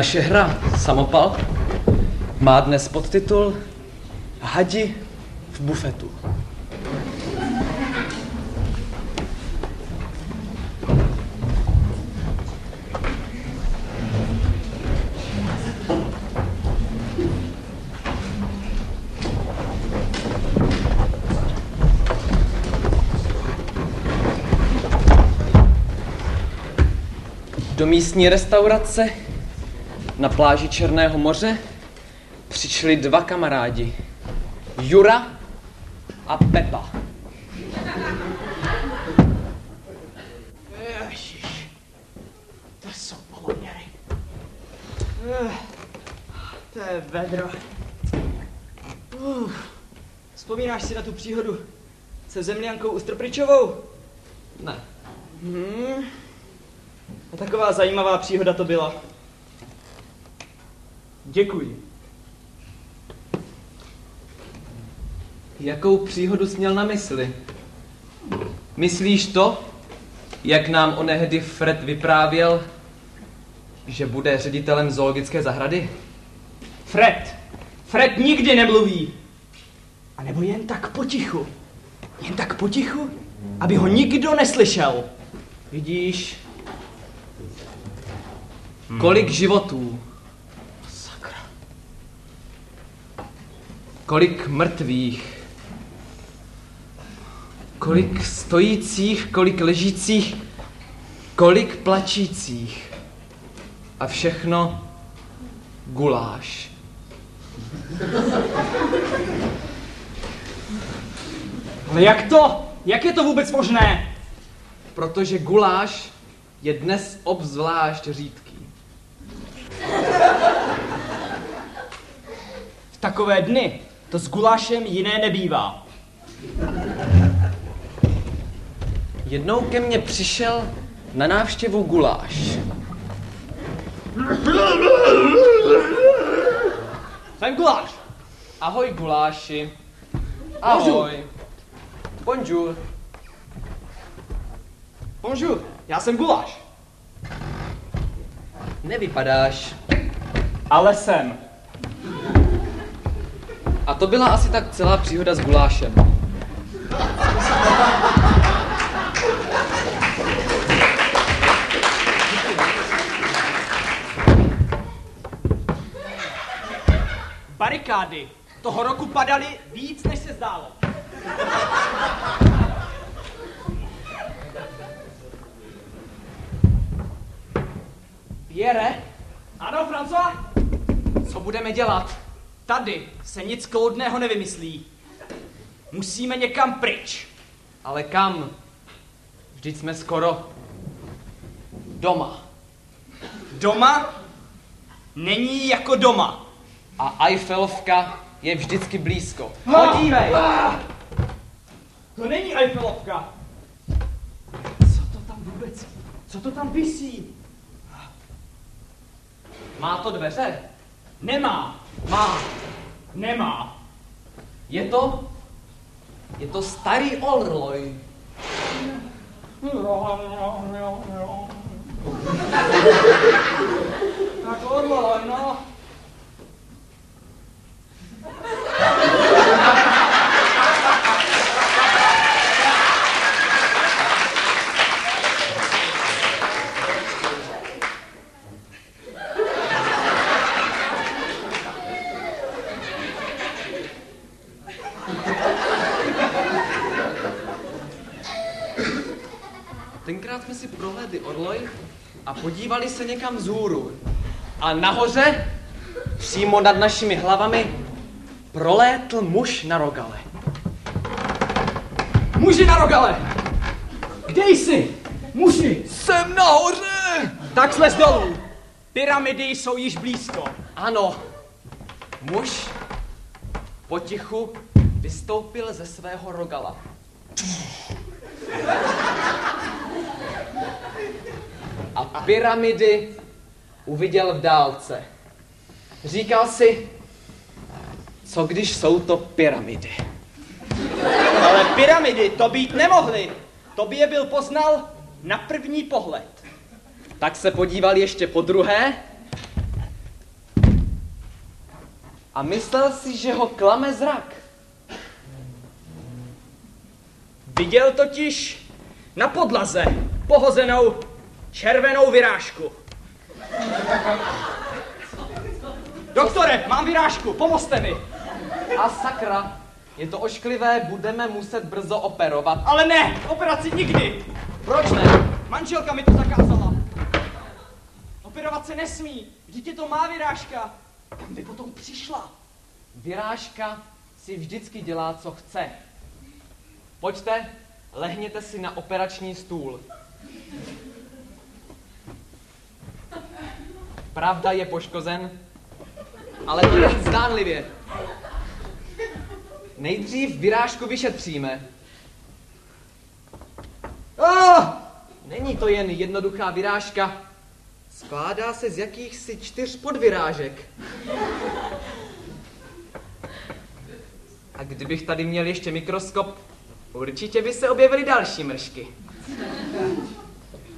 Naše hra Samopal má dnes podtitul Hadi v bufetu. Do místní restaurace na pláži Černého moře přišli dva kamarádi. Jura a Pepa. Ježiš, to jsou poloměry. Eh, To je vedro. Uh, vzpomínáš si na tu příhodu se zemlянkou Ustropričovou? Ne. Hmm. A taková zajímavá příhoda to byla. Děkuji. Jakou příhodu jsi měl na mysli? Myslíš to, jak nám onehdy Fred vyprávěl, že bude ředitelem zoologické zahrady? Fred. Fred nikdy nemluví. A nebo jen tak potichu. Jen tak potichu, aby ho nikdo neslyšel. Vidíš? Kolik životů, kolik mrtvých, kolik stojících, kolik ležících, kolik plačících. A všechno guláš. Ale jak to? Jak je to vůbec možné? Protože guláš je dnes obzvlášť řídký. V takové dny to s gulášem jiné nebývá. Jednou ke mně přišel na návštěvu guláš. Jsem guláš. Ahoj guláši. Ahoj. Bonjour. Bonjour, já jsem guláš. Nevypadáš. Ale jsem. A to byla asi tak celá příhoda s gulášem. Barikády toho roku padaly víc, než se zdálo. Pierre? Ano, François? Co budeme dělat? Tady se nic kloudného nevymyslí. Musíme někam pryč. Ale kam? Vždyť jsme skoro doma. Doma není jako doma. A Eiffelovka je vždycky blízko. Podívej! To není Eiffelovka. Co to tam vůbec? Co to tam visí? Má to dveře? Nemá. Má. Nemá. Je to? Je to starý orloj. Tak orloj, no. Tenkrát prohlédli orloj a podívali se někam vzhůru. A nahoře, přímo nad našimi hlavami, prolétl muž na rogale. Muži na rogale! Kde jsi? Muži! Jsem nahoře! Tak slez dolů. Pyramidy jsou již blízko. Ano, muž potichu vystoupil ze svého rogala. A pyramidy uviděl v dálce. Říkal si, co když jsou to pyramidy? Ale pyramidy to být nemohly. To by je byl poznal na první pohled. Tak se podíval ještě po druhé a myslel si, že ho klame zrak. Viděl totiž na podlaze pohozenou červenou vyrážku. Doktore, mám vyrážku, pomozte mi. A sakra, je to ošklivé, budeme muset brzo operovat. Ale ne, operaci nikdy. Proč ne? Manželka mi to zakázala. Operovat se nesmí, vždyť je to má vyrážka. Kam by potom přišla? Vyrážka si vždycky dělá, co chce. Pojďte, lehněte si na operační stůl. Pravda je poškozen, ale to jen zdánlivě. Nejdřív vyrážku vyšetříme. Oh, není to jen jednoduchá vyrážka. Skládá se z jakýchsi čtyř podvyrážek. A kdybych tady měl ještě mikroskop, určitě by se objevily další mršky.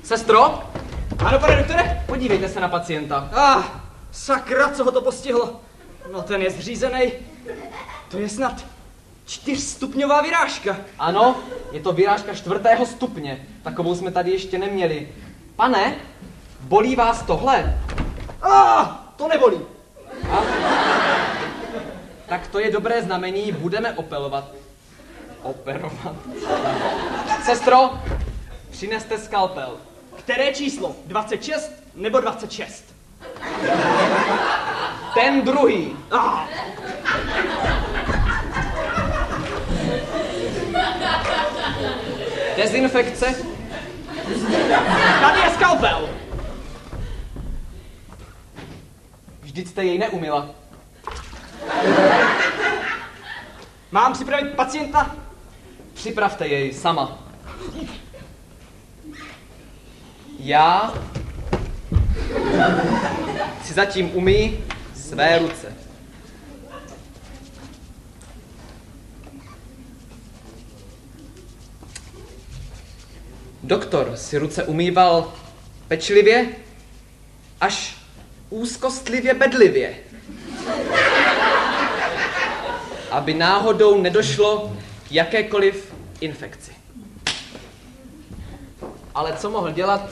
Sestro, Ano, pane doktore? podívejte se na pacienta. Ah, sakra, co ho to postihlo? No ten je zřízený. To je snad čtyřstupňová vyrážka. Ano, je to vyrážka čtvrtého stupně. Takovou jsme tady ještě neměli. Pane, bolí vás tohle? Ah, to nebolí. A? Tak to je dobré znamení, budeme opelovat. Operovat. Sestro, přineste skalpel. Které číslo? 26 nebo 26? Ten druhý. Ah, Dezinfekce. tady je skalpel. Vždyť jste jej neumila. Mám připravit pacienta? Připravte jej sama. Já si zatím umí své ruce. Doktor si ruce umýval pečlivě, až úzkostlivě bedlivě. Aby náhodou nedošlo k jakékoliv infekci. Ale co mohl dělat?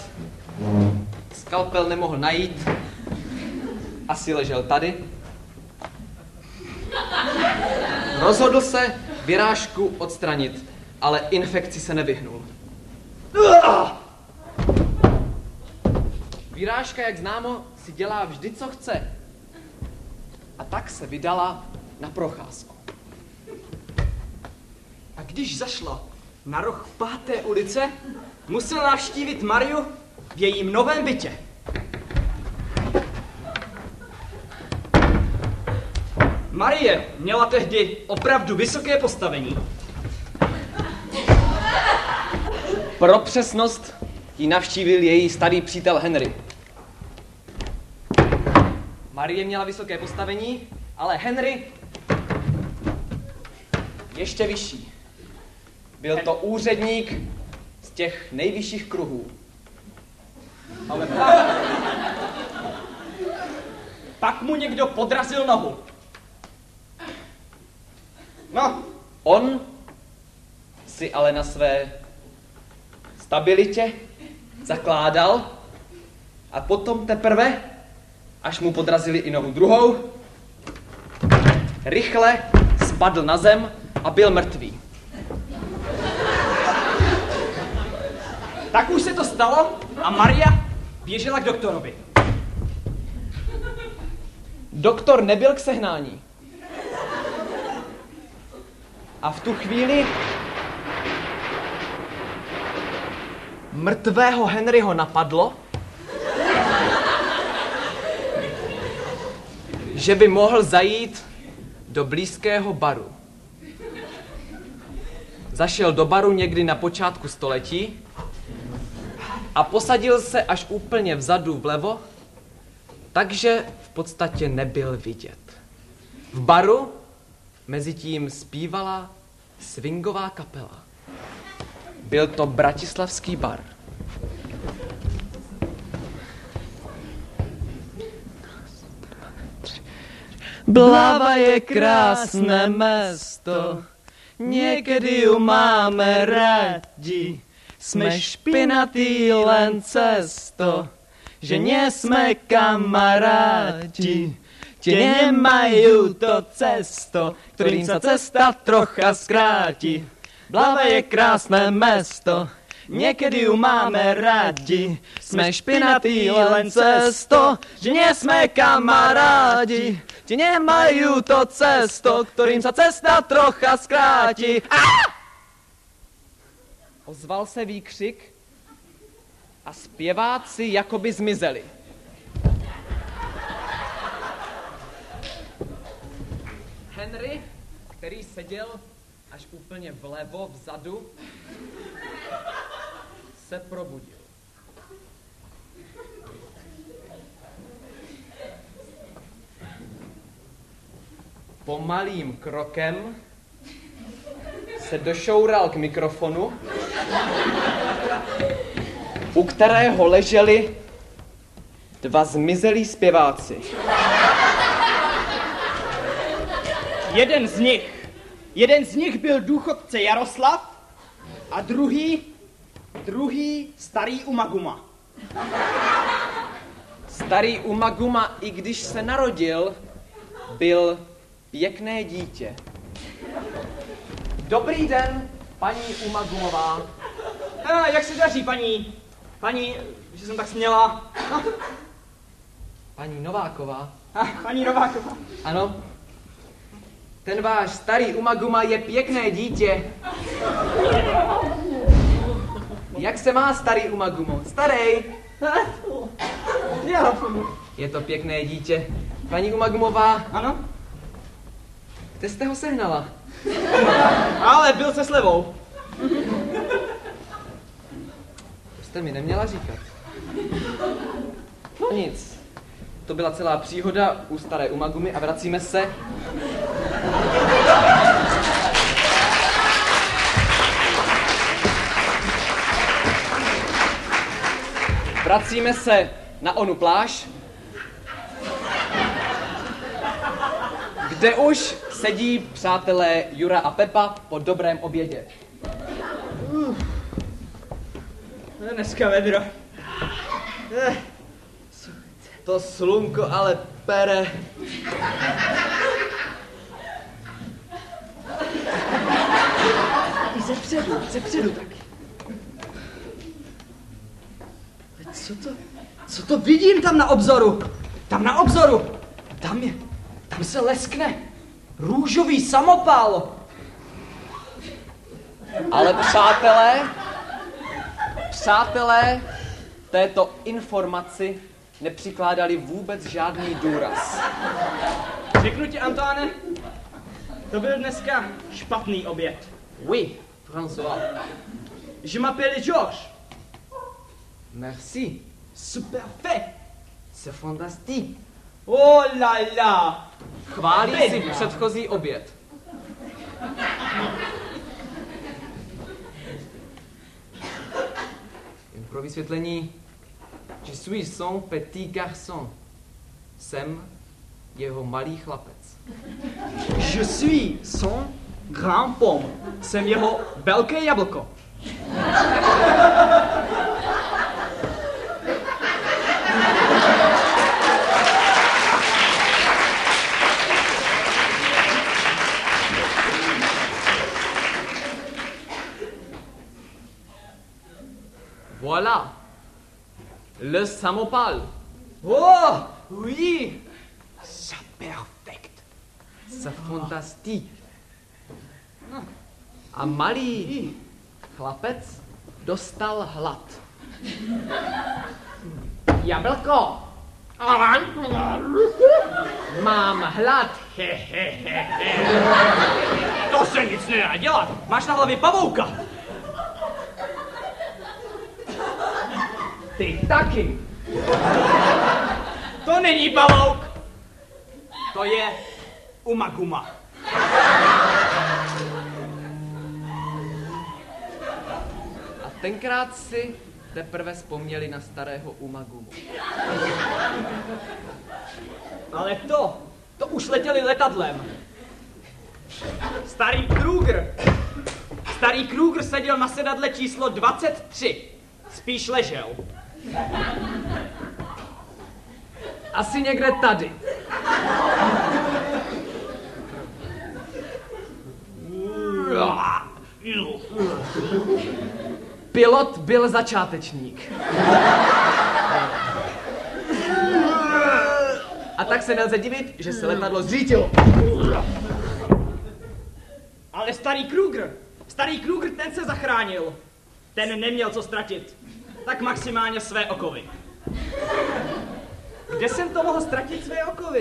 Skalpel nemohl najít. Asi ležel tady. Rozhodl se vyrážku odstranit, ale infekci se nevyhnul. Vyrážka, jak známo, si dělá vždy, co chce. A tak se vydala na procházku. A když zašla na roh páté ulice, musel navštívit Mariu v jejím novém bytě. Marie měla tehdy opravdu vysoké postavení. Pro přesnost ji navštívil její starý přítel Henry. Marie měla vysoké postavení, ale Henry ještě vyšší. Byl to úředník těch nejvyšších kruhů. Ale pak, pak mu někdo podrazil nohu. No, On si ale na své stabilitě zakládal a potom teprve, až mu podrazili i nohu druhou, rychle spadl na zem a byl mrtvý. Tak už se to stalo a Maria běžela k doktorovi. Doktor nebyl k sehnání. A v tu chvíli mrtvého Henryho napadlo, že by mohl zajít do blízkého baru. Zašel do baru někdy na počátku století a posadil se až úplně vzadu vlevo, takže v podstatě nebyl vidět. V baru mezi tím zpívala swingová kapela. Byl to bratislavský bar. Blava je krásné město, někdy ju máme rádi. Jsme špinatý len cesto, že nie jsme kamarádi. Tě nemají to cesto, kterým se cesta trocha zkrátí. Blava je krásné město, Někdy ju máme rádi, jsme špinatý len cesto, že nie jsme kamarádi. Ti nemají to cesto, kterým se cesta trocha zkrátí. Ah! Ozval se výkřik a zpěváci jakoby zmizeli. Henry, který seděl až úplně vlevo, vzadu, se probudil. Pomalým krokem se došoural k mikrofonu, u kterého leželi dva zmizelí zpěváci. Jeden z nich, jeden z nich byl důchodce Jaroslav a druhý, druhý starý Umaguma. Starý Umaguma, i když se narodil, byl pěkné dítě. Dobrý den, paní Umagumová. A, jak se daří, paní? Paní, že jsem tak směla. Paní Nováková. A, paní Nováková. Ano. Ten váš starý Umaguma je pěkné dítě. Jak se má starý Umagumo? Starý. Je to pěkné dítě. Paní Umagumová, Ano? kde jste ho sehnala? Ale byl se slevou. To jste mi neměla říkat. No nic. To byla celá příhoda u staré Umagumy a vracíme se. Vracíme se na onu pláž, kde už sedí přátelé Jura a Pepa po dobrém obědě. Dneska vedro. Eh, To slunko ale pere. I ze předu, ze předu taky. Co to, co to vidím tam na obzoru? Tam na obzoru. Tam je, tam se leskne. Růžový samopal. Ale přátelé, přátelé této informaci nepřikládali vůbec žádný důraz. Řeknu ti, Antoine, to byl dneska špatný oběd. Oui, François. Je m'appelle George. Merci. Super fait. C'est fantastique. Oh la la. Chválí si předchozí oběd. Jen pro vysvětlení, je suis son petit garçon. Jsem jeho malý chlapec. Je suis son grand pomme. Jsem jeho velké jablko. Voilà. Le samopal. Oh, oui. Ça perfect. C'est fantastique. A malý chlapec dostal hlad. Jablko. Mám hlad. To se nic nedá dělat. Máš na hlavě pavouka. Ty taky. To není pavouk. To je umaguma. A tenkrát si teprve vzpomněli na starého Umagumu. Ale to, To už letěli letadlem. Starý Kruger. Starý Kruger seděl na sedadle číslo 23. Spíš ležel. Asi někde tady. Pilot byl začátečník. A tak se nelze divit, že se letadlo zřítilo. Ale starý Kruger, starý Kruger, ten se zachránil. Ten neměl co ztratit. Tak maximálně své okovy. Kde jsem to mohl ztratit své okovy?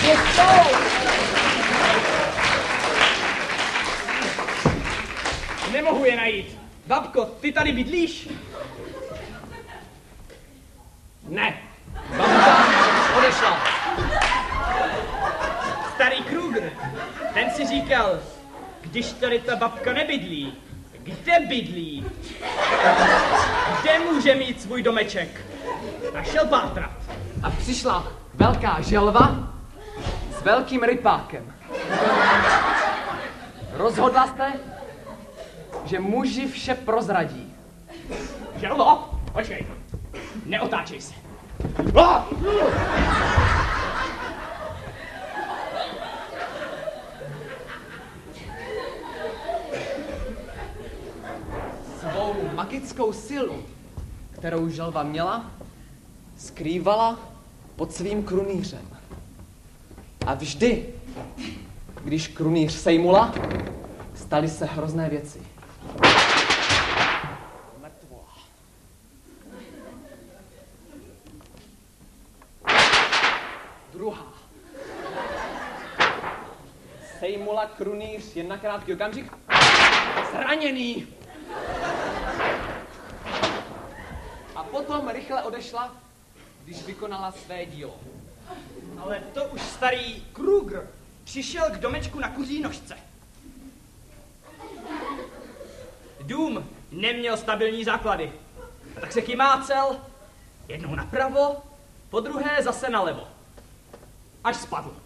Kde jsou? Nemohu je najít. Babko, ty tady bydlíš? Ne. Babka odešla. Starý Kruger, ten si říkal, když tady ta babka nebydlí, kde bydlí? Kde může mít svůj domeček? A šel pátrat. A přišla velká želva s velkým rypákem. Rozhodla jste, že muži vše prozradí. Želvo, počkej. Neotáčej se. Ah! Svou magickou silu, kterou želva měla, skrývala pod svým krunýřem. A vždy, když krunýř sejmula, staly se hrozné věci. Druhá. Sejmula krunýř jen na krátký okamžik. Zraněný. A potom rychle odešla, když vykonala své dílo. Ale to už starý Kruger přišel k domečku na kuří nožce. Dům neměl stabilní základy. A tak se chymácel jednou napravo, po druhé zase nalevo. Až spadl.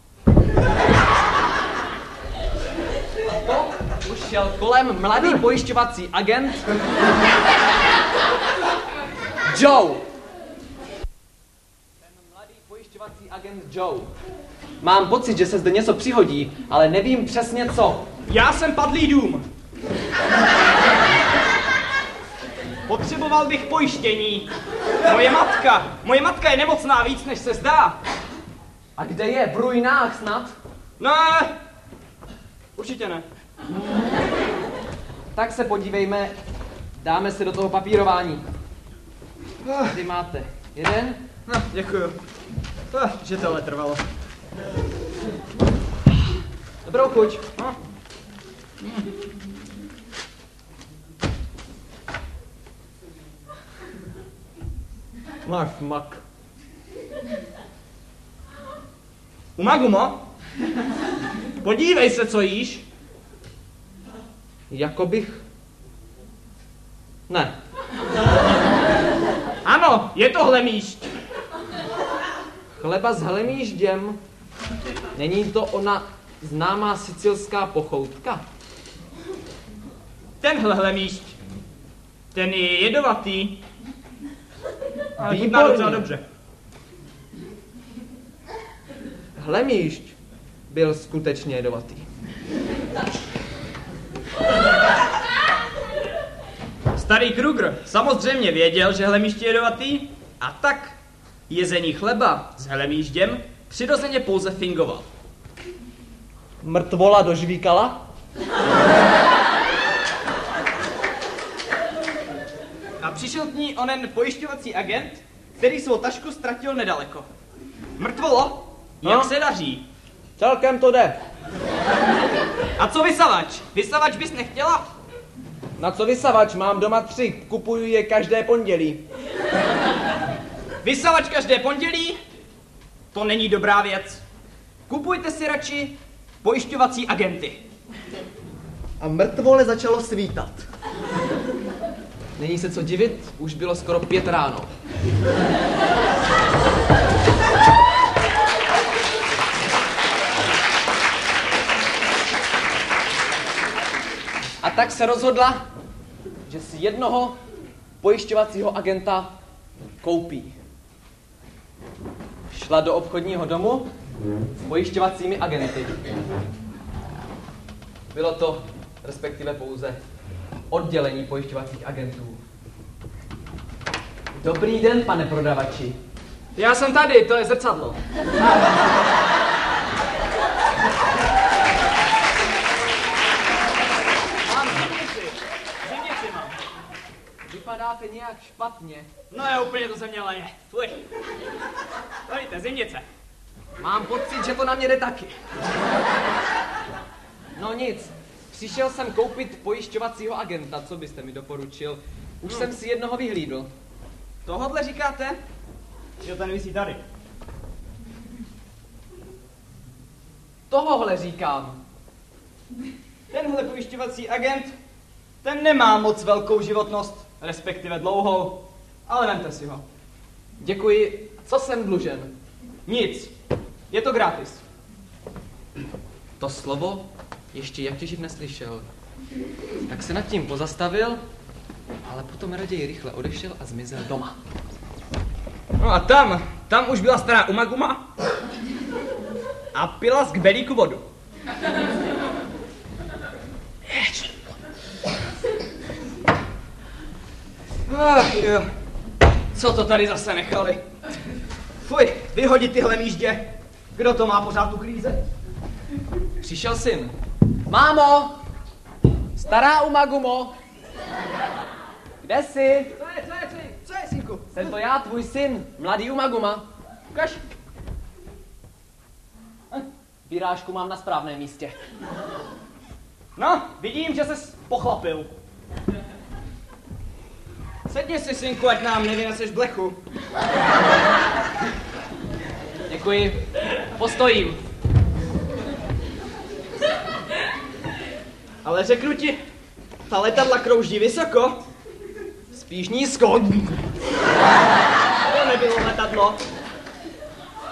To už šel kolem mladý pojišťovací agent Joe. Ten mladý pojišťovací agent Joe. Mám pocit, že se zde něco přihodí, ale nevím přesně co. Já jsem padlý dům. Potřeboval bych pojištění. Moje matka, moje matka je nemocná víc, než se zdá. A kde je? V ruinách snad? Ne, určitě ne. Tak se podívejme, dáme se do toho papírování. Tady máte jeden, No, děkuju. Ah, že tohle trvalo. dobrou chuť. No. Máš mak. Umagumo, podívej se, co jíš. Jako bych... Ne. Ano, je to hlemíšť. Chleba s hlemížděm. Není to ona známá sicilská pochoutka? Tenhle hlemíšť. Ten je jedovatý. Ale chutná docela dobře. Hlemížď byl skutečně jedovatý. Starý Kruger samozřejmě věděl, že hlemíšť je jedovatý a tak jezení chleba s hlemížděm přirozeně pouze fingoval. Mrtvola dožvíkala? A přišel k ní onen pojišťovací agent, který svou tašku ztratil nedaleko. Mrtvolo, jak No? se daří? Celkem to jde. A co vysavač? Vysavač bys nechtěla? Na co vysavač? Mám doma tři, kupuju je každé pondělí. Vysavač každé pondělí? To není dobrá věc. Kupujte si radši pojišťovací agenty. A mrtvole začalo svítat. Není se co divit, už bylo skoro pět ráno. Tak se rozhodla, že si jednoho pojišťovacího agenta koupí. Šla do obchodního domu s pojišťovacími agenty. Bylo to, respektive pouze, oddělení pojišťovacích agentů. Dobrý den, pane prodavači. Já jsem tady, to je zrcadlo. Mám zimnici. Zimnici mám. Vypadáte nějak špatně. No je úplně to ze mě leje. Fuj. Pojďte, zimnice. Mám pocit, že to na mě jde taky. No nic, přišel jsem koupit pojišťovacího agenta, co byste mi doporučil? Už jsem si jednoho vyhlídl. Tohodle říkáte? Jo, ten visí tady. Tohohle říkám. Tenhle pojišťovací agent, ten nemá moc velkou životnost, respektive dlouhou, ale vemte si ho. Děkuji. Co jsem dlužen? Nic. Je to gratis. To slovo ještě Jaktěživ neslyšel. Tak se nad tím pozastavil, ale potom raději rychle odešel a zmizel doma. No a tam, tam už byla stará Umaguma a pila z kbelíku vodu. Ach jo, co to tady zase nechali? Fuj, vyhodit tyhle míždě. Kdo to má pořád uklízet? Přišel syn. Mámo! Stará Umagumo! Kde jsi? Co je, co je, co je, co je, synku? Jsem to já, tvůj syn, mladý Umaguma. Ukaž. Vyrážku mám na správném místě. No, vidím, že ses pochlapil. Sedni si, synku, ať nám nevyneseš blechu. Děkuji. Postojím. Ale řeknu ti, ta letadla krouží vysoko. Spíš nízko. To nebylo letadlo.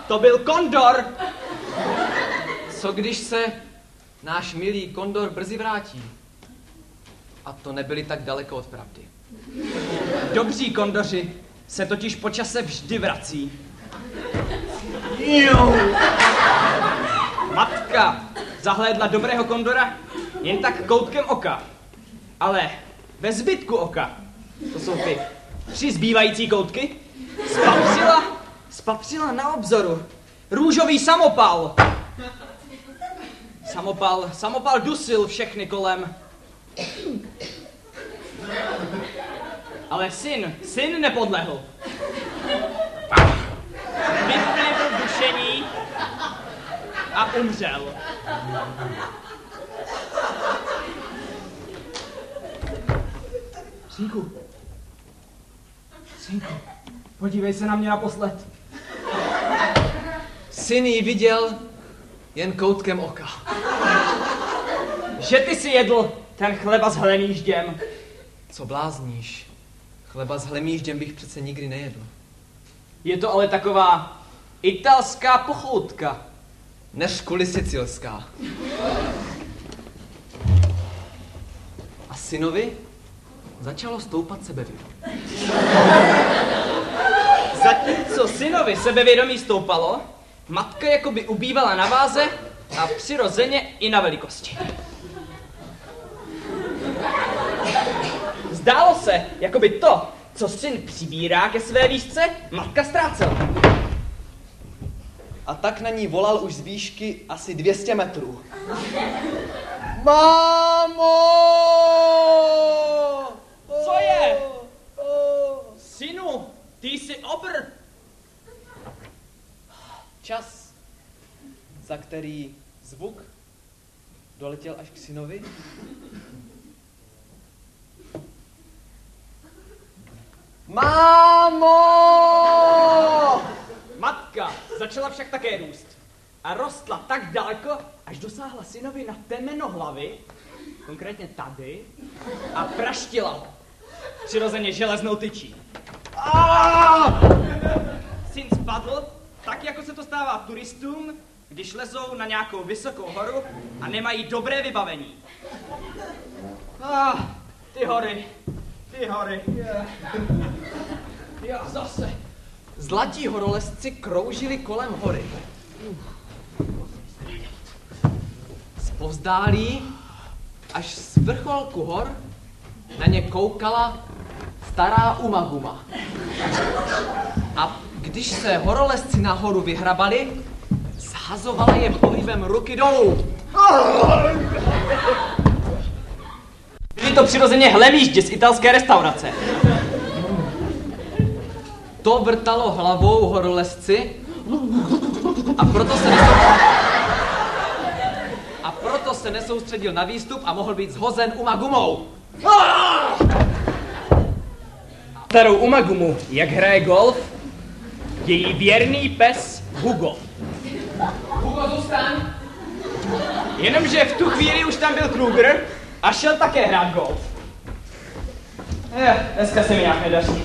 To byl kondor. Co když se náš milý kondor brzy vrátí? A to nebyli tak daleko od pravdy. Dobří kondoři se totiž po čase vždy vrací. Matka zahlédla dobrého kondora jen tak koutkem oka. Ale ve zbytku oka, to jsou ty tři zbývající koutky, spatřila, spatřila na obzoru růžový samopal. Samopal, samopal dusil všechny kolem. Ale syn, syn nepodlehl. Vyplivl dušení a umřel. Synku. Synku, podívej se na mě naposled. Syn ji viděl jen koutkem oka. Že ty si jedl ten chleba s hlemížděm. Co blázníš? Chleba s hlemížděm bych přece nikdy nejedl. Je to ale taková italská pochoutka. Než kvůli sicilská. A synovi začalo stoupat sebevědomí. Zatímco synovi sebevědomí stoupalo, matka jakoby ubývala na váze a přirozeně i na velikosti. Zdálo se, jakoby to, co syn přibírá ke své výšce, matka ztrácela. A tak na ní volal už z výšky asi 200 metrů. Mámo! Co je? Synu, ty jsi obr. Čas, za který zvuk doletěl až k synovi, Mámo! Matka začala však také růst a rostla tak daleko, až dosáhla synovi na temeno hlavy, konkrétně tady, a praštila ho. Přirozeně železnou tyčí. Syn spadl stává turistům, když lezou na nějakou vysokou horu a nemají dobré vybavení. Ah, ty hory, ty hory. Já zase. Zlatí horolezci kroužili kolem hory. Zpovzdálí, až z vrcholku hor na ně koukala stará Umaguma. A když se horolezci nahoru vyhrabali, zhazovala je pohybem ruky dolů. To přirozeně hlemíždi z italské restaurace. To vrtalo hlavou horolezci a proto se nesoustředil, a proto se nesoustředil na výstup a mohl být zhozen Umagumou. Starou Umagumu, jak hraje golf, její věrný pes Hugo. Hugo, zůstaň! Jenomže v tu chvíli už tam byl Kruger a šel také hrát golf. Eh, dneska se mi nějak nedaří.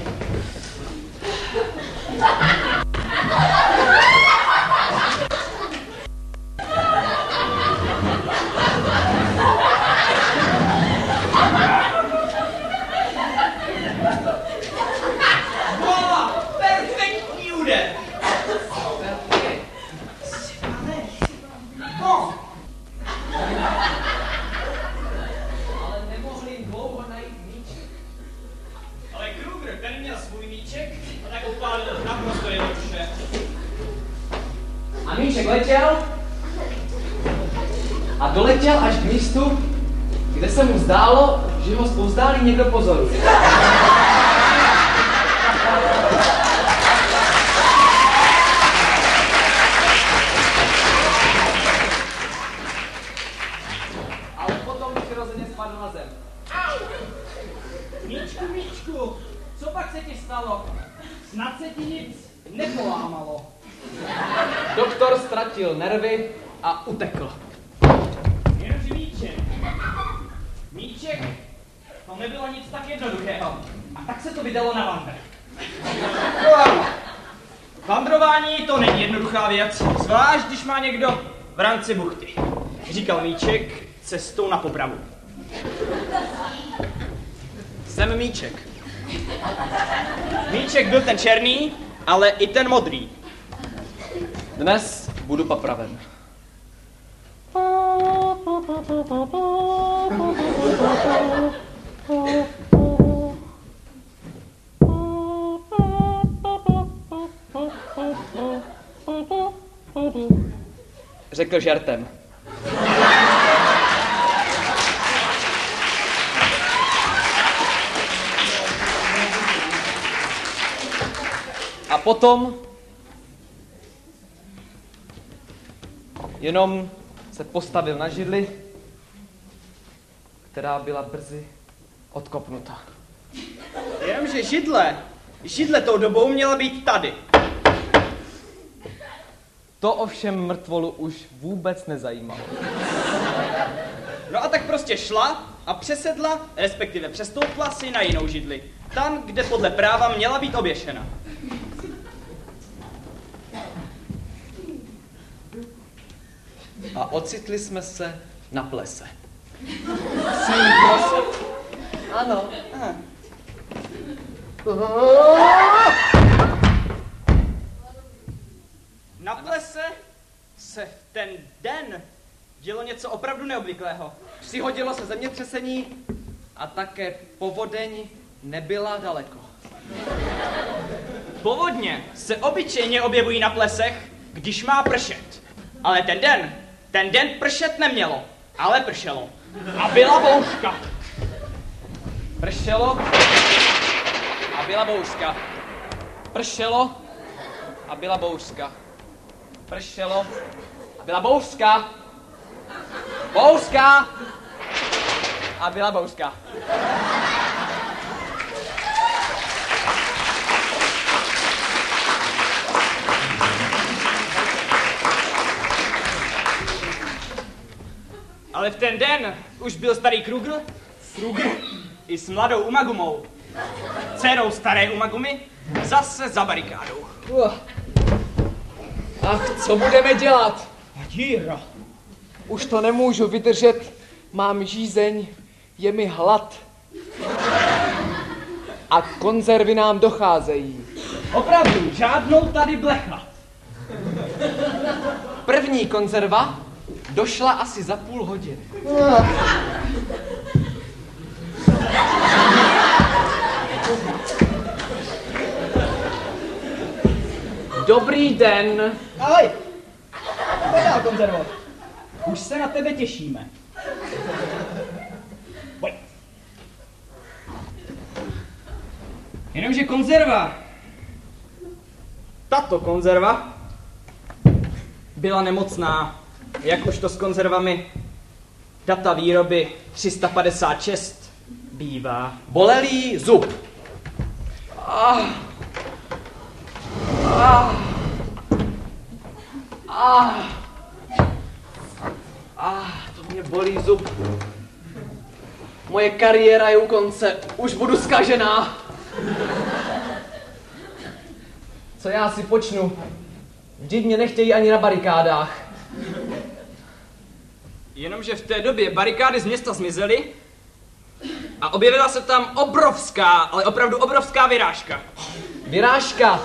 A míček letěl a doletěl až k místu, kde se mu zdálo, že ho zpovzdálí někdo pozoruje. Ale potom přirozeně spadl na zem. Míčku, míčku, co pak se ti stalo? Snad se ti nic nepolámalo. Doktor ztratil nervy a utekl. Jenomže míček. Míček, to nebylo nic tak jednoduchého. A tak se to vydalo na vandr. Vandrování to není jednoduchá věc, zvlášť když má někdo v rámci buchty. Říkal Míček cestou na popravu. Jsem míček. Míček byl ten černý, ale i ten modrý. Dnes budu popraven. Řekl žertem. A potom jenom se postavil na židli, která byla brzy odkopnuta. Jenomže židle, židle tou dobou měla být tady. To ovšem mrtvolu už vůbec nezajímalo. No a tak prostě šla a přesedla, respektive přestoupila si na jinou židli. Tam, kde podle práva měla být oběšena. A ocitli jsme se na plese. Ano. Na plese se v ten den dělo něco opravdu neobvyklého. Přihodilo se zemětřesení a také povodeň nebyla daleko. Povodně se obyčejně objevují na plesech, když má pršet. Ale ten den, ten den pršet nemělo, ale pršelo. A byla bouřka. Pršelo a byla bouřka. Pršelo a byla bouřka. Pršelo a byla bouřka. Bouřka a byla bouřka. Ale v ten den už byl starý Krugl, Krugl i s mladou Umagumou, dcerou staré Umagumy, zase za barikádou. Ach, co budeme dělat? Díra. Už to nemůžu vydržet. Mám žízeň, je mi hlad. A konzervy nám docházejí. Opravdu, žádnou tady blecha. První konzerva došla asi za půl hodiny. Dobrý den. Ahoj. Pojď dál, konzervo. Už se na tebe těšíme. Pojď. Jenomže konzerva, tato konzerva, byla nemocná, jak už to s konzervami data výroby 356 bývá. Bolelý zub. Ah. Ah. Ah. Ah, to mě bolí zub. Moje kariéra je u konce. Už budu skažená. Co já si počnu? Vždyť mě nechtějí ani na barikádách. Jenomže v té době barikády z města zmizely a objevila se tam obrovská, ale opravdu obrovská vyrážka. Vyrážka.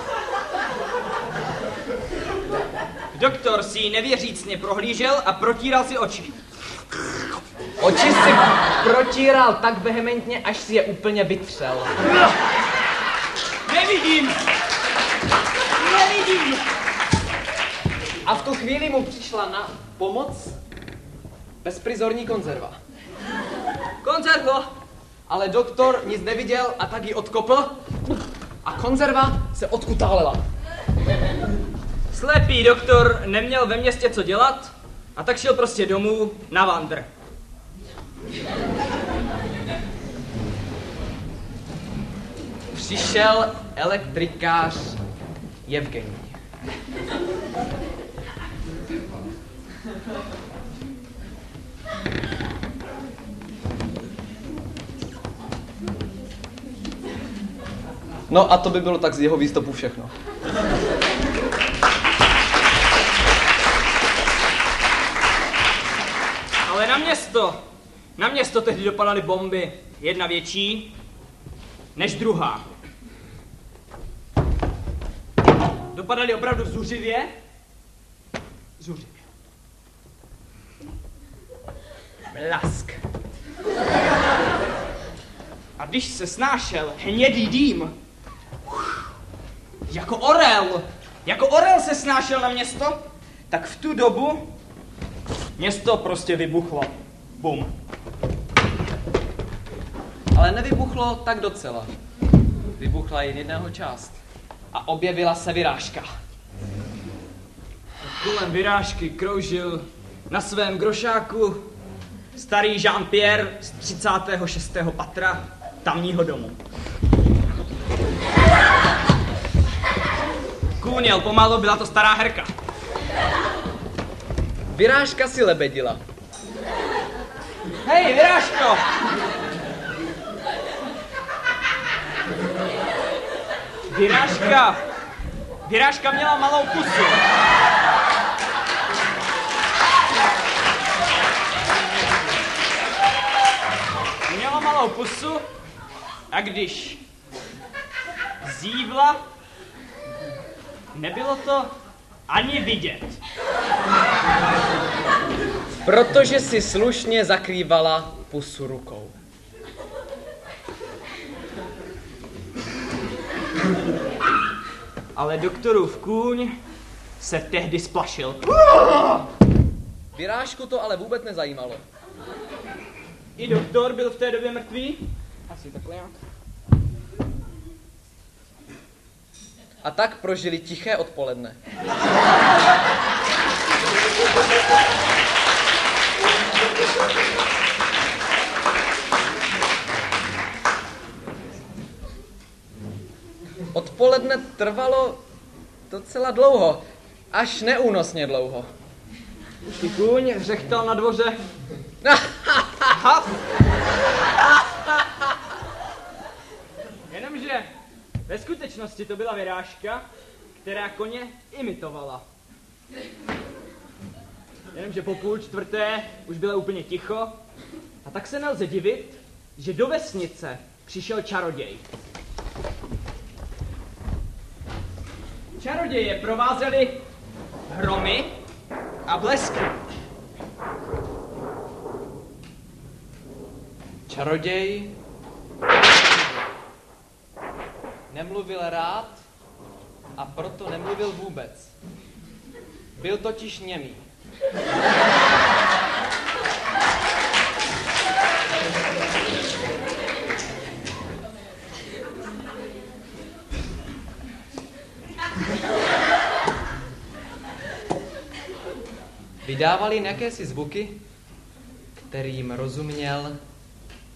Doktor si ji nevěřícně prohlížel a protíral si oči. Oči si protíral tak vehementně, až si je úplně vytřel. Nevidím! Nevidím! A v tu chvíli mu přišla na pomoc bezprizorní konzerva. Konzervo! Ale doktor nic neviděl a tak ji odkopl a konzerva se odkutálela. Slepý doktor neměl ve městě co dělat a tak šel prostě domů na vandr. Přišel elektrikář Evgení. No a to by bylo tak z jeho výstupu všechno. Ale na město, na město tehdy dopadaly bomby, jedna větší než druhá. Dopadaly opravdu zuřivě, zuřivě. Blask. A když se snášel hnědý dým, jako orel, jako orel se snášel na město, tak v tu dobu město prostě vybuchlo. Bum. Ale nevybuchlo tak docela. Vybuchla jen jedného část. A objevila se vyrážka. Kolem vyrážky kroužil na svém grošáku starý Jean-Pierre z 36. patra tamního domu. Kůň jel pomalu, byla to stará herka. Vyrážka si lebedila. Hej, vyrážko! Vyrážka! Vyrážka měla malou pusu. Malou pusu a když zívla, nebylo to ani vidět. Protože si slušně zakrývala pusu rukou. Ale doktorův kůň se tehdy splašil. Vyrážku to ale vůbec nezajímalo. I doktor byl v té době mrtvý? Asi takhle nějak. A tak prožili tiché odpoledne. Odpoledne trvalo docela dlouho, až neúnosně dlouho. Ty kůň řechtal na dvoře. Jenomže ve skutečnosti to byla vyrážka, která koně imitovala. Jenomže po půl čtvrté už bylo úplně ticho a tak se nelze divit, že do vesnice přišel čaroděj. Čaroděje provázely hromy a blesky. Čaroděj nemluvil rád a proto nemluvil vůbec. Byl totiž němý. Vydávali jakési zvuky, kterým rozuměl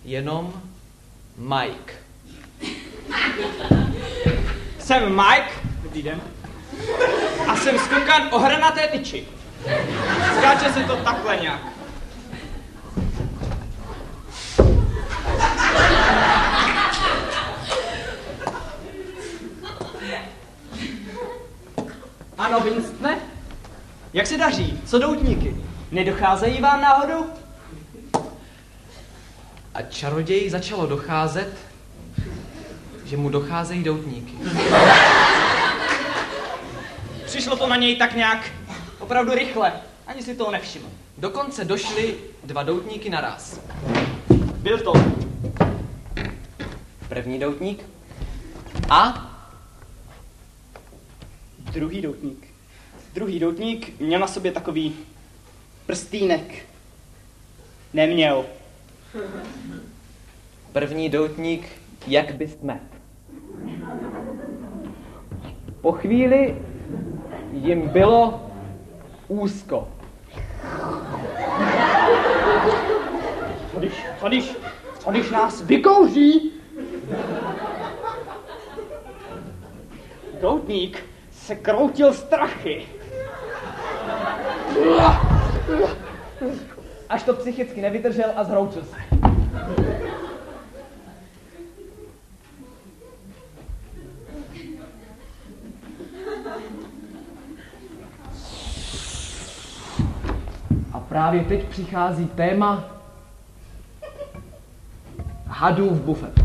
jenom Mike. Jsem Mike, dobrý den, a jsem skokan o hranaté tyči. Skáče se to takhle nějak. Ano, Winstone? Jak se daří? Co doutníky? Nedocházejí vám náhodou? A čaroději začalo docházet, že mu docházejí doutníky. Přišlo to na něj tak nějak opravdu rychle. Ani si toho nevšiml. Dokonce došly dva doutníky naraz. Byl to. První doutník a Druhý doutník. Druhý doutník měl na sobě takový prstýnek. Neměl. První doutník, jak by jsme. Po chvíli jim bylo úzko. Co když, co když, co když nás vykouří? Doutník se kroutil strachy. Až to psychicky nevydržel a zhroučil se. A právě teď přichází téma hadů v bufetu.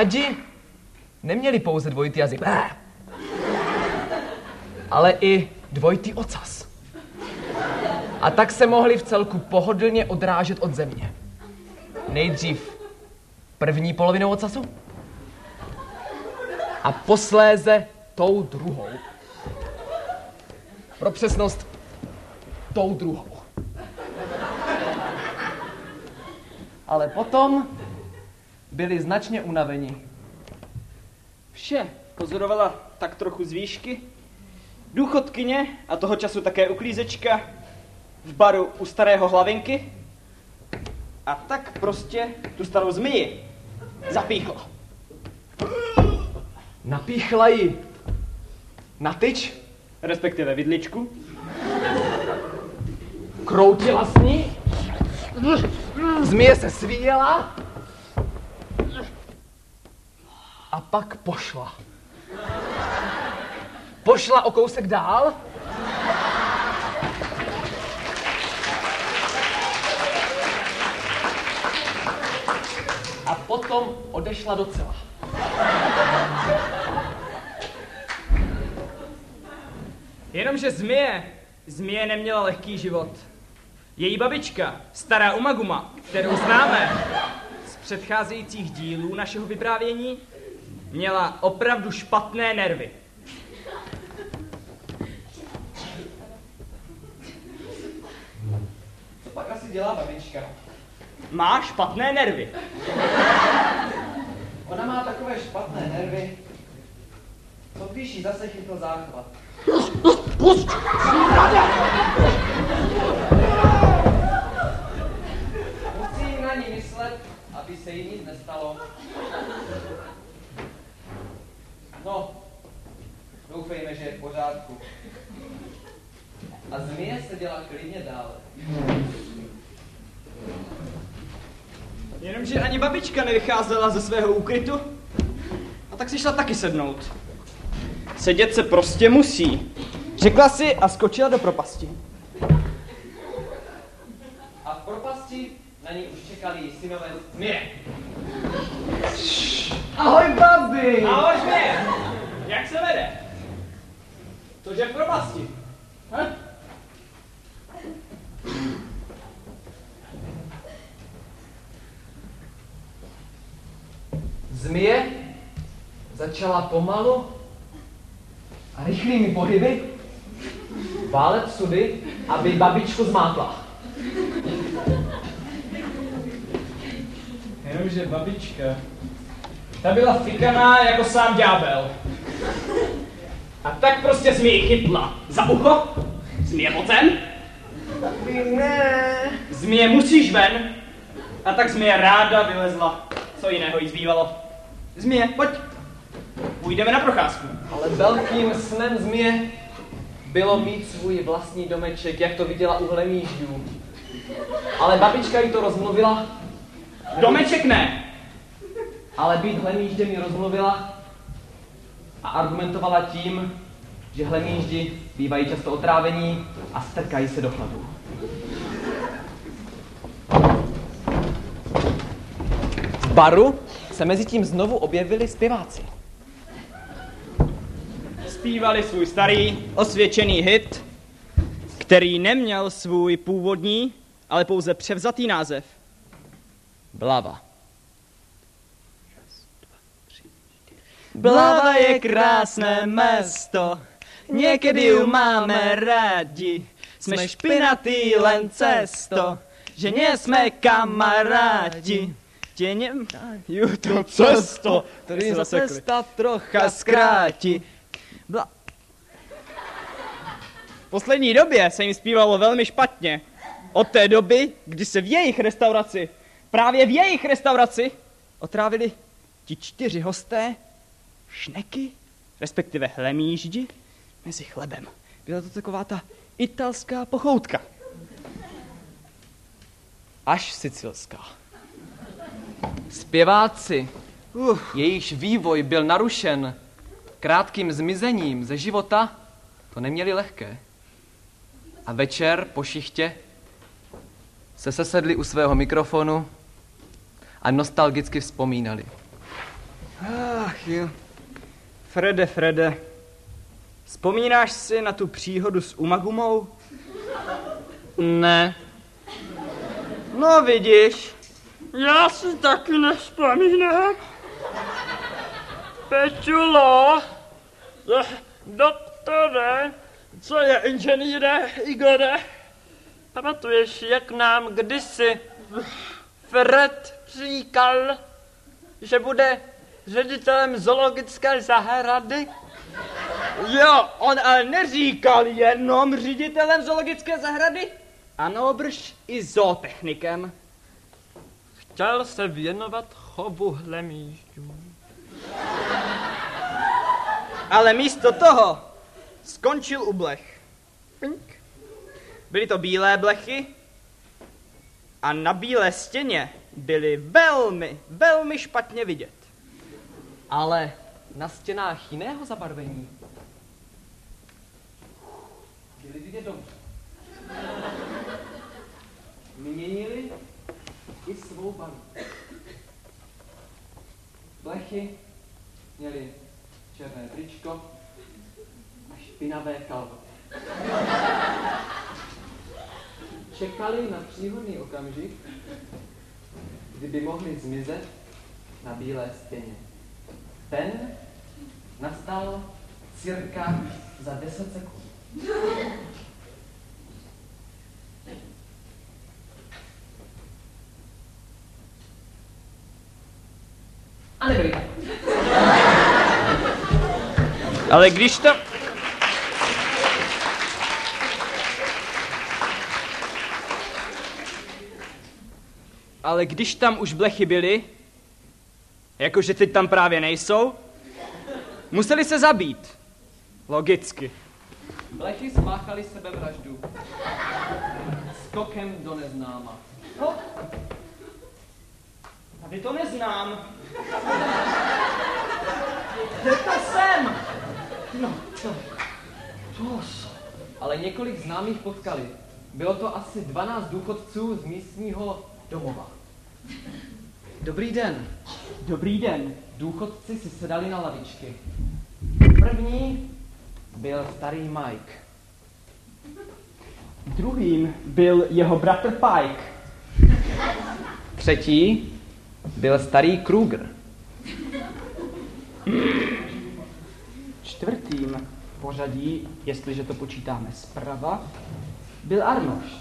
Hadi neměli pouze dvojitý jazyk, ale i dvojitý ocas. A tak se mohli v celku pohodlně odrážet od země. Nejdřív první polovinou ocasu a posléze tou druhou. Pro přesnost tou druhou. Ale potom byli značně unaveni. Vše pozorovala tak trochu z výšky. Důchodkyně a toho času také uklízečka v baru u starého hlavinky. A tak prostě tu starou zmiji zapíchla. Napíchla ji na tyč, Respektive vidličku. kroutila s ní, zmije se svíjela a pak pošla. Pošla o kousek dál a potom odešla docela. Jenomže zmije, zmije neměla lehký život. Její babička, stará Umaguma, kterou známe z předcházejících dílů našeho vyprávění, měla opravdu špatné nervy. Co pak asi dělá babička? Má špatné nervy. Ona má takové špatné nervy, co když jí zase chytl záchvat. Musí na ní myslet, aby se jí nic nestalo. No, doufejme, že je v pořádku. A zmije se dělá klidně dál. Jenomže ani babička nevycházela ze svého úkrytu, a tak si šla taky sednout. Sedět se prostě musí. Řekla si a skočila do propasti. A v propasti na ní už čekali synové Mire. Ahoj, babi! Ahoj, Mire! Jak se vede? Cože v propasti? Hm? Zmije začala pomalu a rychlými pohyby válet sudy, aby babičku zmátla. Jenomže babička, ta byla fikaná jako sám ďábel. A tak prostě zmije chytla za ucho, zmije mocem. Ne. Zmije musíš ven. A tak zmije ráda vylezla. Co jiného jí zbývalo? Zmije, pojď. Půjdeme na procházku. Ale velkým snem zmije bylo mít svůj vlastní domeček, jak to viděla u hlemížďů. Ale babička jí to rozmluvila, Domeček ne. Ale být hlemížděm ji rozmluvila a argumentovala tím, že hlemíždi bývají často otrávení a strkají se do chladu. V baru se mezi tím znovu objevili zpěváci. Zpívali svůj starý, osvědčený hit, který neměl svůj původní, ale pouze převzatý název. Blava. Blava je krásné město, někdy ju máme rádi. Jsme špinatý len cesto, že nie jsme kamarádi. Tě ně... Ju, to cesto, Tady se cesta trocha zkráti. Bla... V poslední době se jim zpívalo velmi špatně. Od té doby, kdy se v jejich restauraci, právě v jejich restauraci, otrávili ti čtyři hosté šneky, respektive hlemíždi, mezi chlebem. Byla to taková ta italská pochoutka. Až sicilská. Zpěváci, Uh, jejichž vývoj byl narušen krátkým zmizením ze života, to neměli lehké. A večer po šichtě se sesedli u svého mikrofonu a nostalgicky vzpomínali. Ach jo. Frede, Frede, vzpomínáš si na tu příhodu s Umagumou? Ne, No vidíš. Já si taky nevzpomínám. Pečulo, eh, doktore, co je inženýre, Igore? Pamatuješ, jak nám kdysi Fred říkal, že bude ředitelem zoologické zahrady? Jo, on ale neříkal jenom ředitelem zoologické zahrady, ano, brž i zootechnikem. Chtěl se věnovat chovu hlemížďů. Ale místo toho skončil u blech. Pink. Byly to bílé blechy a na bílé stěně byly velmi, velmi špatně vidět. Ale na stěnách jiného zabarvení byli vidět dobře. Měnili i svou barvu. Blechy měli černé tričko a špinavé kalhoty. Čekali na příhodný okamžik, kdyby mohli zmizet na bílé stěně. Ten nastal cirka za 10 sekund. A nebyli. Ale když to... Ale když tam už blechy byly, jakože teď tam právě nejsou, museli se zabít. Logicky. Blechy spáchali sebevraždu. Skokem do neznáma. No, Tady to neznám. Kde to jsem? No, to, to. Ale několik známých potkali. Bylo to asi 12 důchodců z místního domova. Dobrý den. Dobrý den. Důchodci si sedali na lavičky. První byl starý Mike. Druhým byl jeho bratr Pike. Třetí byl starý Kruger. Čtvrtým v pořadí, jestliže to počítáme zprava, byl Arnošt.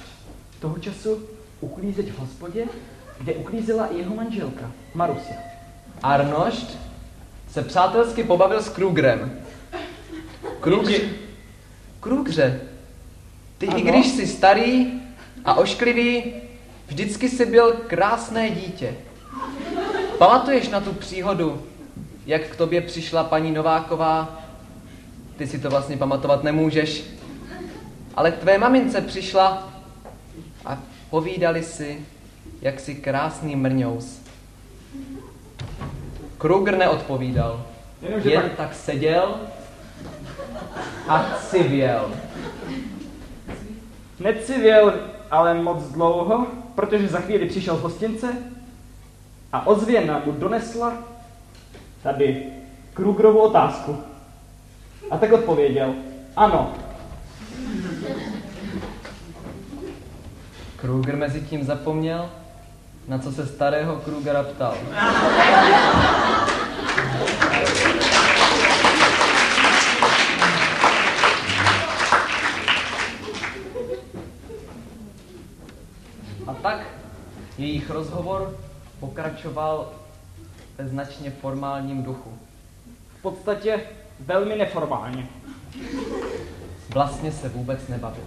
Toho času uklízeč v hospodě, kde uklízela i jeho manželka, Marusia. Arnošt se přátelsky pobavil s Krugerem. Krugře, Krugře, ty i Ano? když jsi starý a ošklivý, vždycky jsi byl krásné dítě. Pamatuješ na tu příhodu, jak k tobě přišla paní Nováková? Ty si to vlastně pamatovat nemůžeš. Ale k tvé mamince přišla a povídali si, jak jsi krásný mrňous. Kruger neodpovídal. Jenomže Jen pak- tak seděl a civěl. Necivěl ale moc dlouho, protože za chvíli přišel z hostince a ozvěna mu donesla tady Krugerovu otázku. A tak odpověděl, ano, Kruger mezi tím zapomněl, na co se starého Krugera ptal. A tak jejich rozhovor pokračoval ve značně formálním duchu. v podstatě velmi neformálně. Vlastně se vůbec nebavil.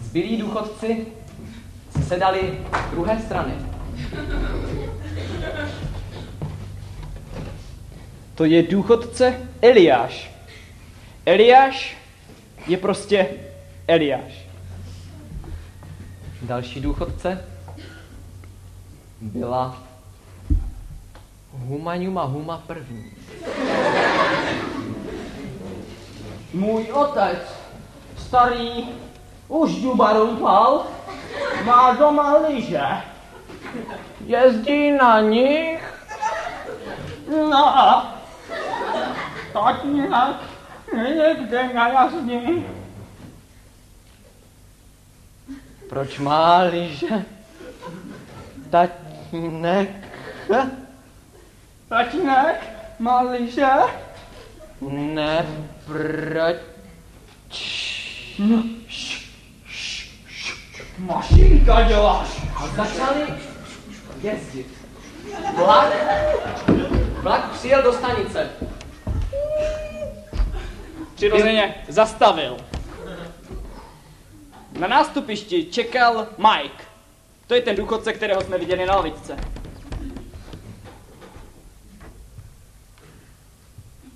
Zbylí důchodci sedali z druhé strany. To je důchodce Eliáš. Eliáš je prostě Eliáš. Další důchodce byla Humaniuma Huma první. Můj otec, starý, už dubarumpal, má doma lyže. Jezdí na nich? No, tak nějak někde na jazdí. Proč má liže? Tatínek Tatínek má lyže? ne proč. Mašinka děláš. A začali jezdit. Vlak, vlak přijel do stanice. Přirozeně zastavil. Na nástupišti čekal Mike. To je ten důchodce, kterého jsme viděli na lavičce.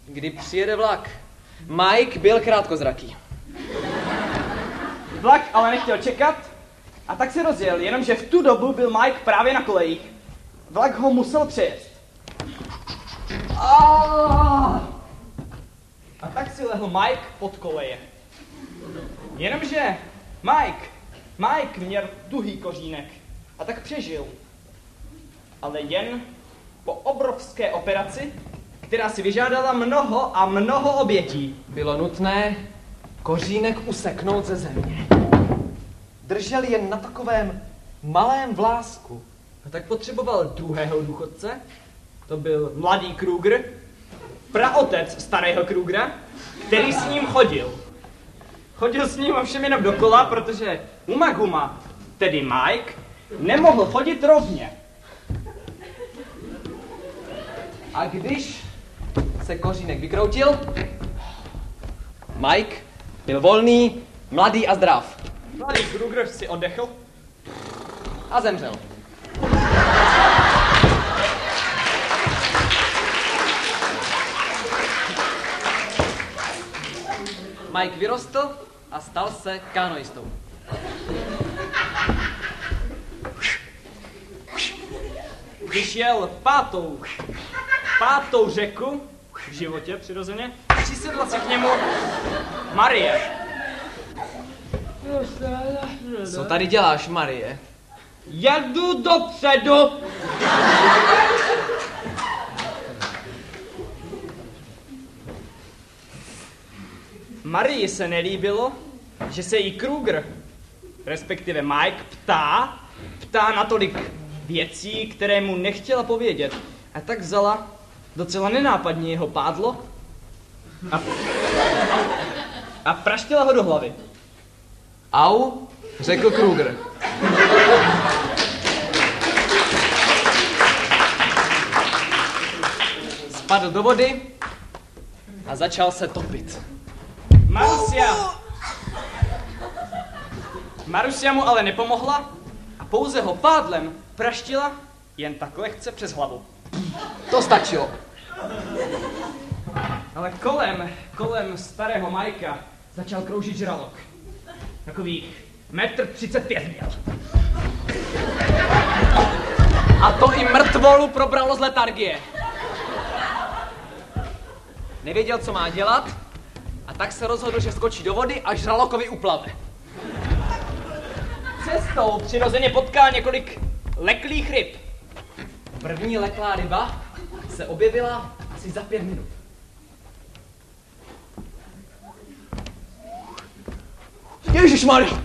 Kdy přijede vlak, Mike byl krátkozraký. Vlak ale nechtěl čekat a tak se rozjel, jenomže v tu dobu byl Mike právě na kolejích. Vlak ho musel přejet. A tak si lehl Mike pod koleje. Jenomže Mike, Mike měl tuhý kořínek a tak přežil. Ale jen po obrovské operaci, která si vyžádala mnoho a mnoho obětí. Bylo nutné kořínek useknout ze země. Držel jen na takovém malém vlásku. A tak potřeboval druhého důchodce, to byl mladý Kruger, praotec starého Krugera, který s ním chodil. Chodil s ním ovšem jenom dokola, protože Umaguma, tedy Mike, nemohl chodit rovně. A když se kořínek vykroutil, Mike byl volný, mladý a zdrav. Mladý Kruger si oddechl A zemřel. Mike vyrostl a stal se kanoistou. když jel pátou, pátou řeku v životě přirozeně, přisedla se k němu Marie. Co tady děláš, Marie? Jedu dopředu. Marii se nelíbilo, že se jí Kruger, respektive Mike, ptá, ptá natolik věcí, které mu nechtěla povědět. A tak vzala docela nenápadně jeho pádlo a, a praštila ho do hlavy. Au, řekl Kruger. Spadl do vody a začal se topit. Marusia! Marusia mu ale nepomohla a pouze ho pádlem praštila jen tak lehce přes hlavu. To stačilo. Ale kolem, kolem starého Majka začal kroužit žralok. Takový metr 35 měl. A to i mrtvolu probralo z letargie. Nevěděl, co má dělat, a tak se rozhodl, že skočí do vody a žralokovi uplave. Cestou přirozeně potkal několik leklých ryb. První leklá ryba se objevila asi za pět minut. Ježíš Maria!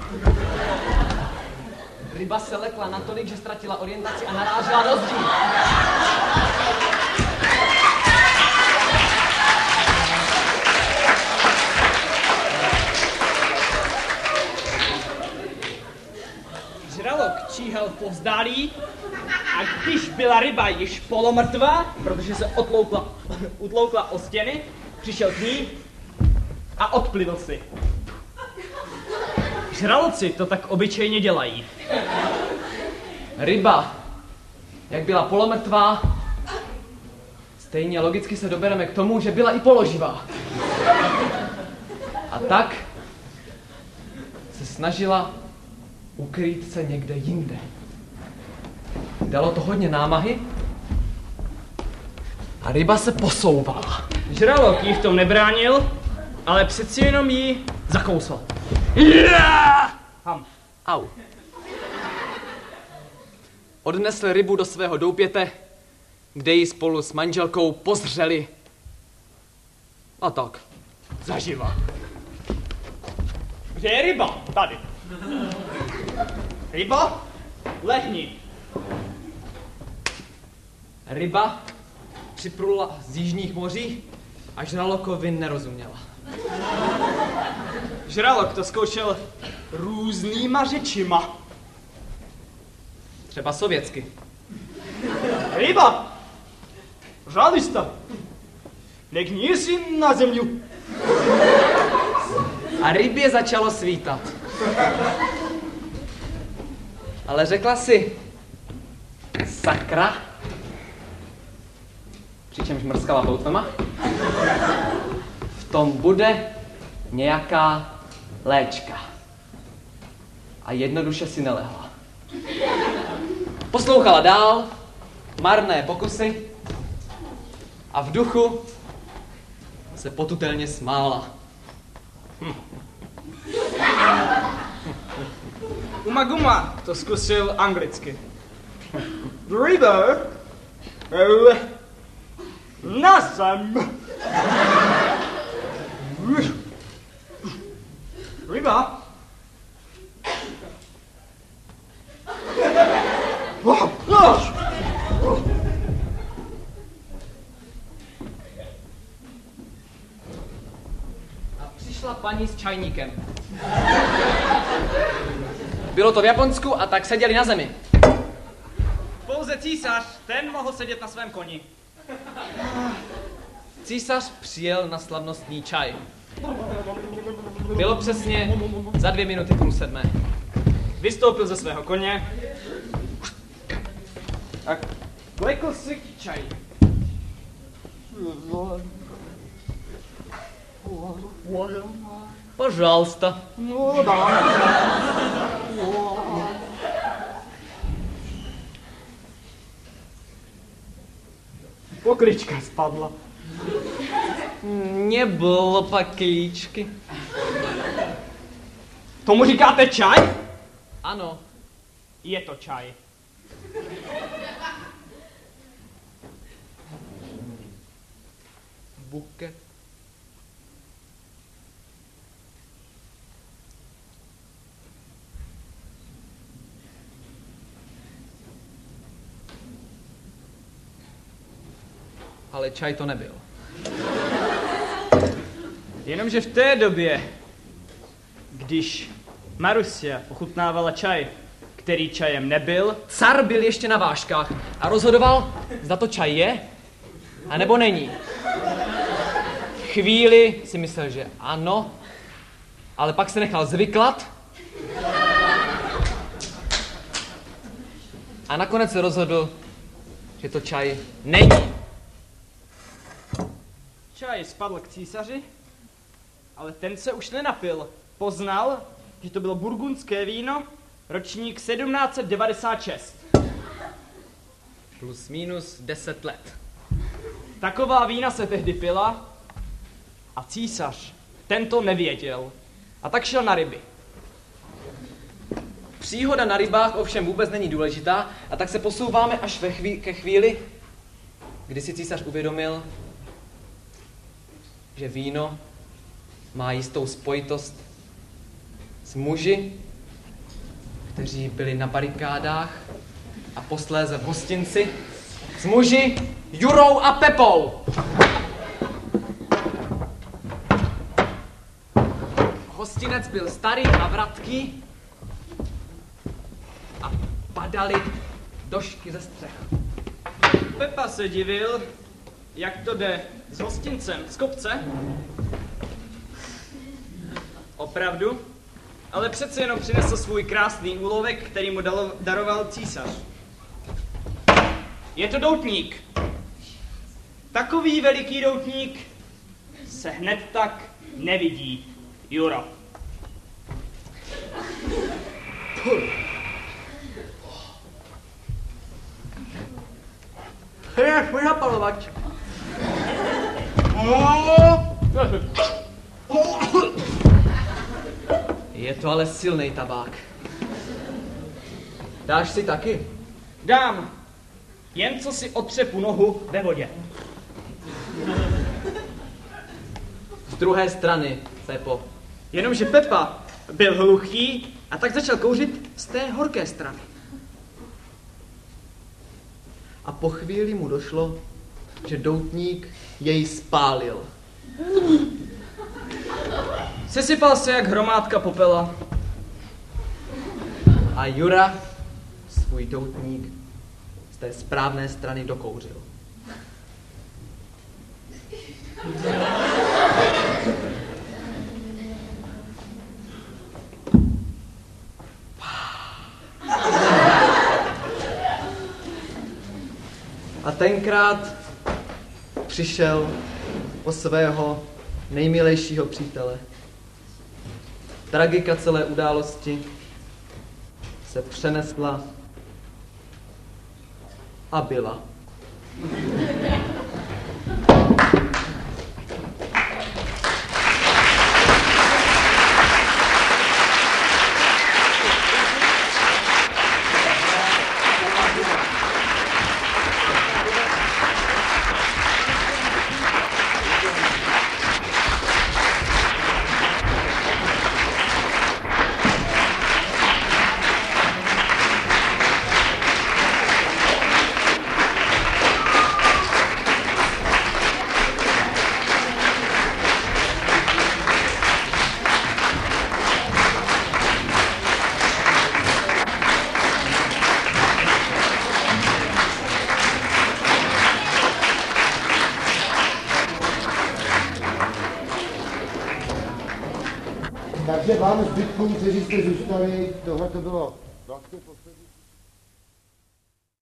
Ryba se lekla natolik, že ztratila orientaci a narážela do zdí. Žralok číhal povzdálí a když byla ryba již polomrtvá, protože se otloukla, utloukla o stěny, přišel k ní a odplivl si. Žraloci to tak obyčejně dělají. Ryba, jak byla polomrtvá, stejně logicky se dobereme k tomu, že byla i položivá. A tak se snažila ukrýt se někde jinde. Dalo to hodně námahy a ryba se posouvala. Žralok jí v tom nebránil, ale přeci jenom jí zakousl. Ham. Au. Odnesl rybu do svého doupěte, kde ji spolu s manželkou pozřeli. A tak, zaživa. Kde je ryba? Tady. Ryba? Lehni. Ryba připrula z jižních moří a žralokovi nerozuměla. Žralok to zkoušel různýma řečima. Třeba sovětsky. Ryba! Žalista! Legni si na zemňu. A rybě začalo svítat. Ale řekla si, sakra, přičemž mrskala poutama, tom bude nějaká léčka. A jednoduše si nelehla. Poslouchala dál, marné pokusy a v duchu se potutelně smála. Uma guma to zkusil anglicky. Ryba! eh, Ryba! A přišla paní s čajníkem. Bylo to v Japonsku a tak seděli na zemi. Pouze císař, ten mohl sedět na svém koni. Císař přijel na slavnostní čaj. Bylo přesně za dvě minuty půl sedmé. Vystoupil ze svého koně a klekl si k čaji. Пожалуйста. No, dá. Poklička spadla. Mně bylo paklíčky. Tomu říkáte čaj? Ano, Je to čaj. buket. Ale čaj to nebyl. Jenomže v té době, když Marusia ochutnávala čaj, který čajem nebyl, Car byl ještě na vážkách a rozhodoval, zda to čaj je, a nebo není. Chvíli si myslel, že ano, ale pak se nechal zvyklat a nakonec se rozhodl, že to čaj není. Čaj spadl k císaři, ale ten se už nenapil. Poznal, že to bylo burgundské víno, ročník 1796. Plus minus 10 let. Taková vína se tehdy pila a císař tento nevěděl. A tak šel na ryby. Příhoda na rybách ovšem vůbec není důležitá a tak se posouváme až ve chví- ke chvíli, kdy si císař uvědomil, že víno má jistou spojitost s muži, kteří byli na barikádách a posléze v hostinci, s muži Jurou a Pepou. Hostinec byl starý a vratký a padaly došky ze střech. Pepa se divil, jak to jde s hostincem z kopce. Opravdu? Ale přece jenom přinesl svůj krásný úlovek, který mu dalo, daroval císař. Je to doutník. Takový veliký doutník se hned tak nevidí, Juro. Jdeš, pojď zapalovač. Je to ale silný tabák. Dáš si taky? Dám, jen co si otřepu nohu ve vodě. Z druhé strany, Pepo. Jenomže Pepa byl hluchý a tak začal kouřit z té horké strany. A po chvíli mu došlo, že doutník jej spálil. Sesypal se jak hromádka popela. A Jura svůj doutník z té správné strany dokouřil. A tenkrát přišel o svého nejmilejšího přítele. Tragika celé události se přenesla a byla.